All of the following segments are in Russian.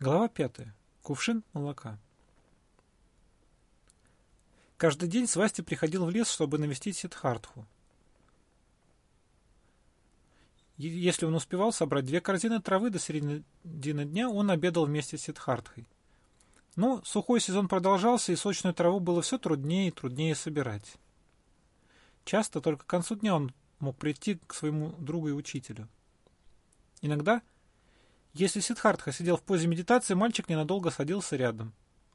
Глава пятая. Кувшин молока. Каждый день Свасти приходил в лес, чтобы навестить Сидхартху. Если он успевал собрать две корзины травы до середины дня, он обедал вместе с Сидхартхой. Но сухой сезон продолжался, и сочную траву было все труднее и труднее собирать. Часто только к концу дня он мог прийти к своему другу и учителю. Иногда если Сидхартха сидел в позе медитации, мальчик ненадолго садился рядом,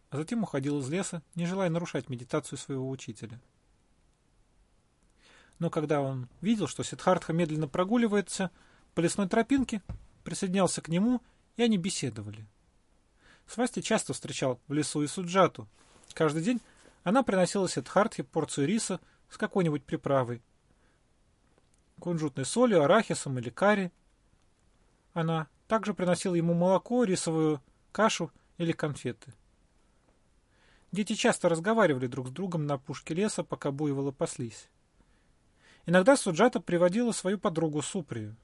а затем уходил из леса, не желая нарушать медитацию своего учителя. Но когда он видел, что Сидхартха медленно прогуливается по лесной тропинке, присоединялся к нему, и они беседовали. Свасти часто встречал в лесу и Суджату. Каждый день она приносила Сидхартхе порцию риса с какой-нибудь приправой. Кунжутной солью, арахисом или карри. Она также приносил ему молоко, рисовую кашу или конфеты. Дети часто разговаривали друг с другом на пушке леса, пока буйволы паслись. Иногда Суджата приводила свою подругу Суприю.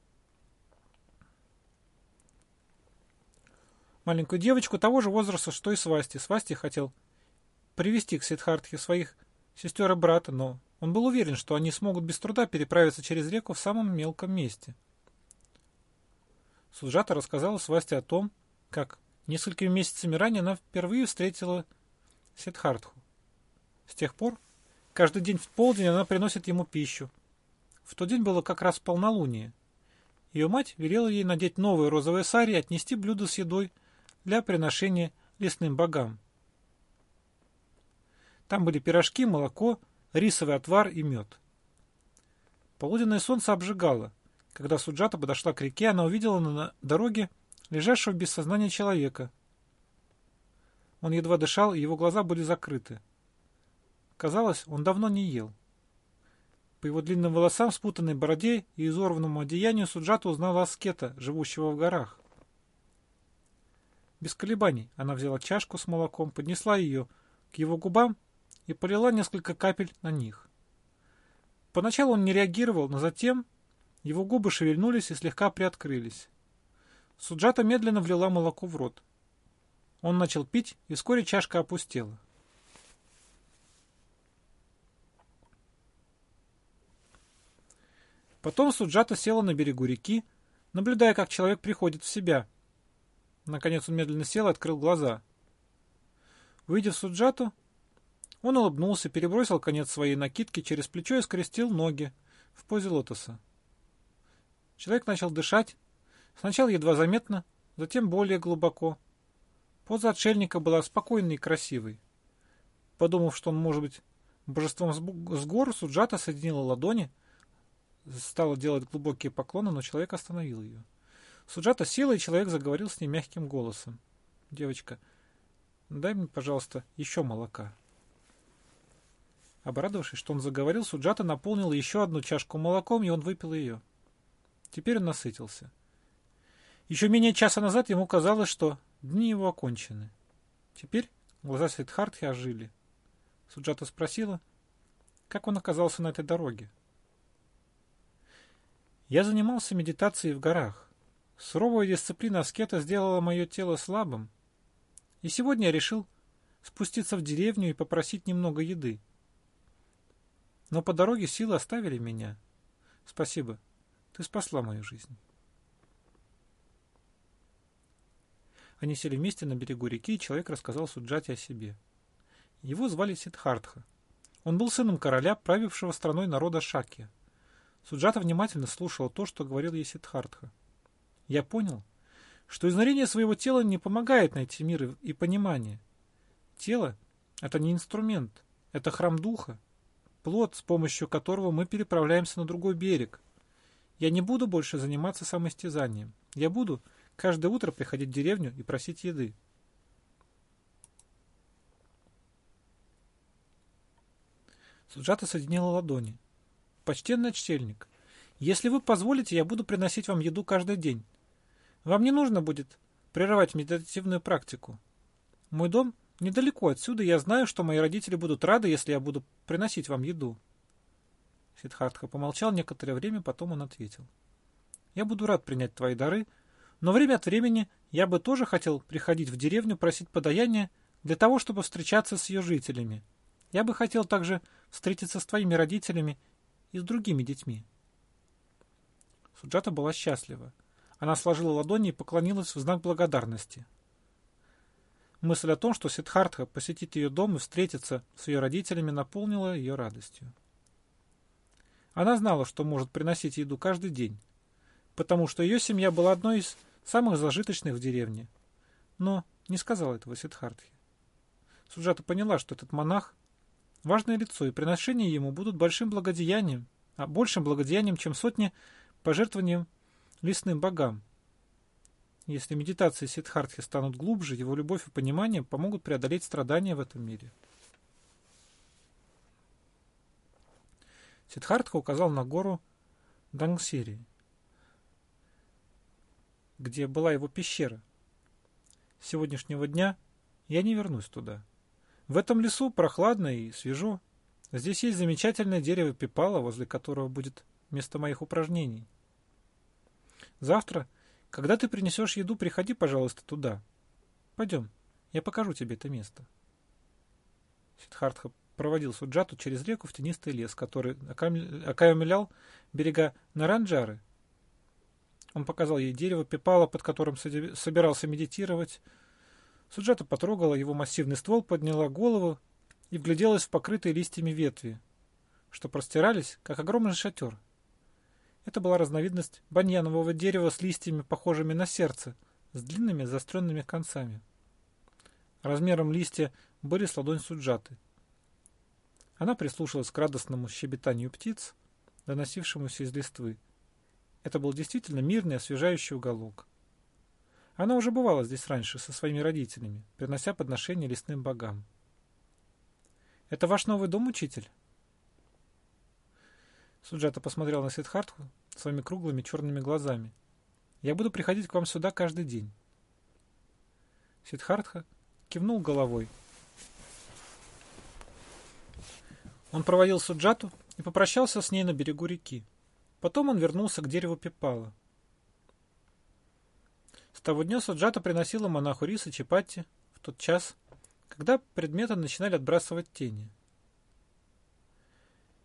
Маленькую девочку того же возраста, что и Свасти. Свасти хотел привести к Сидхартхе своих сестер и брата, но он был уверен, что они смогут без труда переправиться через реку в самом мелком месте – Суджата рассказала Свасте о том, как несколькими месяцами ранее она впервые встретила Сидхартху. С тех пор каждый день в полдень она приносит ему пищу. В тот день было как раз полнолуние. Ее мать велела ей надеть новые розовые сари и отнести блюдо с едой для приношения лесным богам. Там были пирожки, молоко, рисовый отвар и мед. Полуденное солнце обжигало – когда Суджата подошла к реке, она увидела на дороге лежащего без сознания человека. Он едва дышал, и его глаза были закрыты. Казалось, он давно не ел. По его длинным волосам, спутанной бороде и изорванному одеянию Суджата узнала аскета, живущего в горах. Без колебаний она взяла чашку с молоком, поднесла ее к его губам и полила несколько капель на них. Поначалу он не реагировал, но затем его губы шевельнулись и слегка приоткрылись. Суджата медленно влила молоко в рот. Он начал пить, и вскоре чашка опустела. Потом Суджата села на берегу реки, наблюдая, как человек приходит в себя. Наконец он медленно сел и открыл глаза. Увидев Суджату, он улыбнулся, перебросил конец своей накидки через плечо и скрестил ноги в позе лотоса. Человек начал дышать, сначала едва заметно, затем более глубоко. Поза отшельника была спокойной и красивой. Подумав, что он может быть божеством с гор, Суджата соединила ладони, стала делать глубокие поклоны, но человек остановил ее. Суджата села, и человек заговорил с ней мягким голосом. «Девочка, дай мне, пожалуйста, еще молока». Обрадовавшись, что он заговорил, Суджата наполнила еще одну чашку молоком, и он выпил ее. Теперь он насытился. Еще менее часа назад ему казалось, что дни его окончены. Теперь глаза Сидхартхи ожили. Суджата спросила, как он оказался на этой дороге. Я занимался медитацией в горах. Суровая дисциплина аскета сделала мое тело слабым. И сегодня я решил спуститься в деревню и попросить немного еды. Но по дороге силы оставили меня. Спасибо. Ты спасла мою жизнь. Они сели вместе на берегу реки, и человек рассказал Суджате о себе. Его звали Сидхартха. Он был сыном короля, правившего страной народа Шаки. Суджата внимательно слушала то, что говорил ей Сидхартха. Я понял, что измерение своего тела не помогает найти мир и понимание. Тело — это не инструмент, это храм духа, плод, с помощью которого мы переправляемся на другой берег — я не буду больше заниматься самоистязанием. Я буду каждое утро приходить в деревню и просить еды. Суджата соединила ладони. «Почтенный чтельник, если вы позволите, я буду приносить вам еду каждый день. Вам не нужно будет прерывать медитативную практику. Мой дом недалеко отсюда, я знаю, что мои родители будут рады, если я буду приносить вам еду». Сидхартха помолчал некоторое время, потом он ответил. «Я буду рад принять твои дары, Но время от времени я бы тоже хотел приходить в деревню просить подаяния для того, чтобы встречаться с ее жителями. Я бы хотел также встретиться с твоими родителями и с другими детьми. Суджата была счастлива. Она сложила ладони и поклонилась в знак благодарности. Мысль о том, что Сидхартха посетит ее дом и встретится с ее родителями, наполнила ее радостью. Она знала, что может приносить еду каждый день, потому что ее семья была одной из самых зажиточных в деревне. Но не сказала этого Сидхартхе. Суджата поняла, что этот монах – важное лицо, и приношения ему будут большим благодеянием, а большим благодеянием, чем сотни пожертвованием лесным богам. Если медитации Сидхартхи станут глубже, его любовь и понимание помогут преодолеть страдания в этом мире. Сидхартха указал на гору Дангсири, где была его пещера. С сегодняшнего дня я не вернусь туда. В этом лесу прохладно и свежо. Здесь есть замечательное дерево пипала, возле которого будет место моих упражнений. Завтра, когда ты принесешь еду, приходи, пожалуйста, туда. Пойдем, я покажу тебе это место. Сидхартха проводил Суджату через реку в тенистый лес, который окаймлял берега Наранджары. Он показал ей дерево пипала, под которым собирался медитировать. Суджата потрогала его массивный ствол, подняла голову и вгляделась в покрытые листьями ветви, что простирались, как огромный шатер, это была разновидность баньянового дерева с листьями, похожими на сердце, с длинными заостренными концами. Размером листья были с ладонь суджаты. Она прислушалась к радостному щебетанию птиц, доносившемуся из листвы. Это был действительно мирный, освежающий уголок. Она уже бывала здесь раньше со своими родителями, принося подношения лесным богам. «Это ваш новый дом, учитель?» Суджата посмотрел на Сидхартху своими круглыми черными глазами. «Я буду приходить к вам сюда каждый день». Сидхартха кивнул головой. Он проводил Суджату и попрощался с ней на берегу реки. Потом он вернулся к дереву Пипала. С того дня Суджата приносила монаху рис и чапати в тот час, когда предметы начинали отбрасывать тени.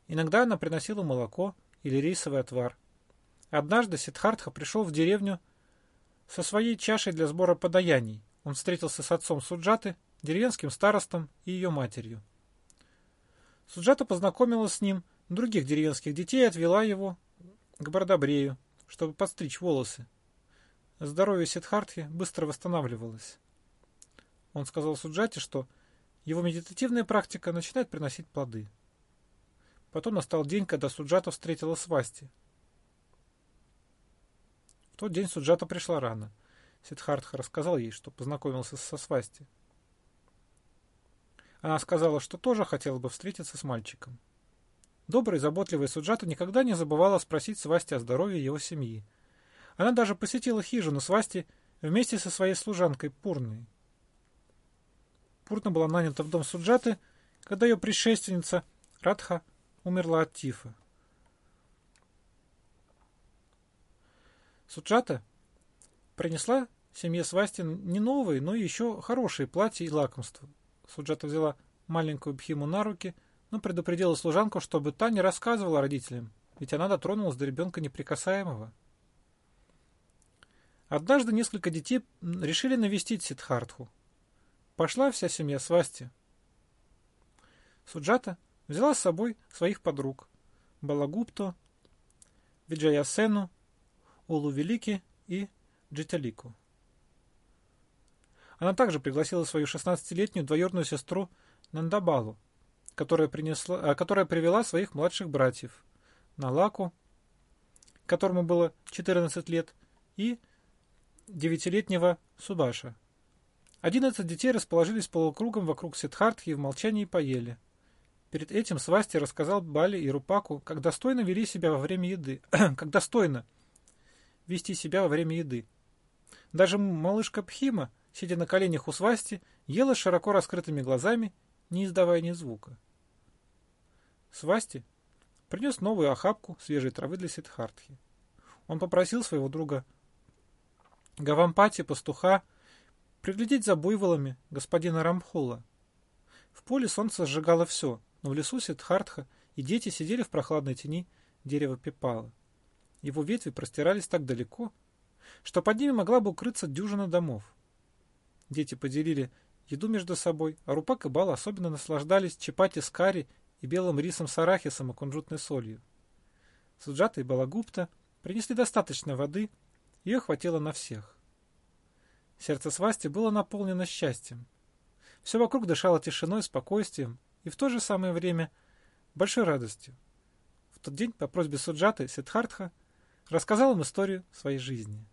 Иногда она приносила молоко или рисовый отвар. Однажды Сидхартха пришел в деревню со своей чашей для сбора подаяний. Он встретился с отцом Суджаты, деревенским старостом и ее матерью. Суджата познакомилась с ним, других деревенских детей и отвела его к Бардабрею, чтобы подстричь волосы. Здоровье Сидхартхи быстро восстанавливалось. Он сказал Суджате, что его медитативная практика начинает приносить плоды. Потом настал день, когда Суджата встретила Свасти. В тот день Суджата пришла рано. Сидхартха рассказал ей, что познакомился со Свасти. Она сказала, что тоже хотела бы встретиться с мальчиком. Добрый, заботливый Суджата никогда не забывала спросить Свасти о здоровье его семьи. Она даже посетила хижину Свасти вместе со своей служанкой Пурной. Пурна была нанята в дом Суджаты, когда ее предшественница Радха умерла от тифа. Суджата принесла семье Свастин не новые, но еще хорошие платья и лакомства. Суджата взяла маленькую Бхиму на руки, но предупредила служанку, чтобы та не рассказывала родителям, ведь она дотронулась до ребенка неприкасаемого. Однажды несколько детей решили навестить Сидхартху. Пошла вся семья Свасти. Суджата взяла с собой своих подруг Балагупто, Виджаясену, Улу Велики и Джиталику. Она также пригласила свою 16-летнюю двоюродную сестру Нандабалу, которая, принесла, а, которая привела своих младших братьев Налаку, которому было 14 лет, и девятилетнего Субаша. Одиннадцать детей расположились полукругом вокруг Сидхартхи и в молчании поели. Перед этим Свасти рассказал Бали и Рупаку, как достойно вели себя во время еды. как достойно вести себя во время еды. Даже малышка Пхима, сидя на коленях у Свасти, ела широко раскрытыми глазами, не издавая ни звука. Свасти принес новую охапку свежей травы для Сидхартхи. Он попросил своего друга Гавампати, пастуха, приглядеть за буйволами господина Рамхула. В поле солнце сжигало все, но в лесу Сидхартха и дети сидели в прохладной тени дерева пепала. Его ветви простирались так далеко, что под ними могла бы укрыться дюжина домов. Дети поделили еду между собой, а Рупак и Бал особенно наслаждались чапати с карри и белым рисом с арахисом и кунжутной солью. Суджата и Балагупта принесли достаточно воды, ее хватило на всех. Сердце Свасти было наполнено счастьем. Все вокруг дышало тишиной, спокойствием и в то же самое время большой радостью. В тот день по просьбе Суджаты Сидхартха рассказал им историю своей жизни.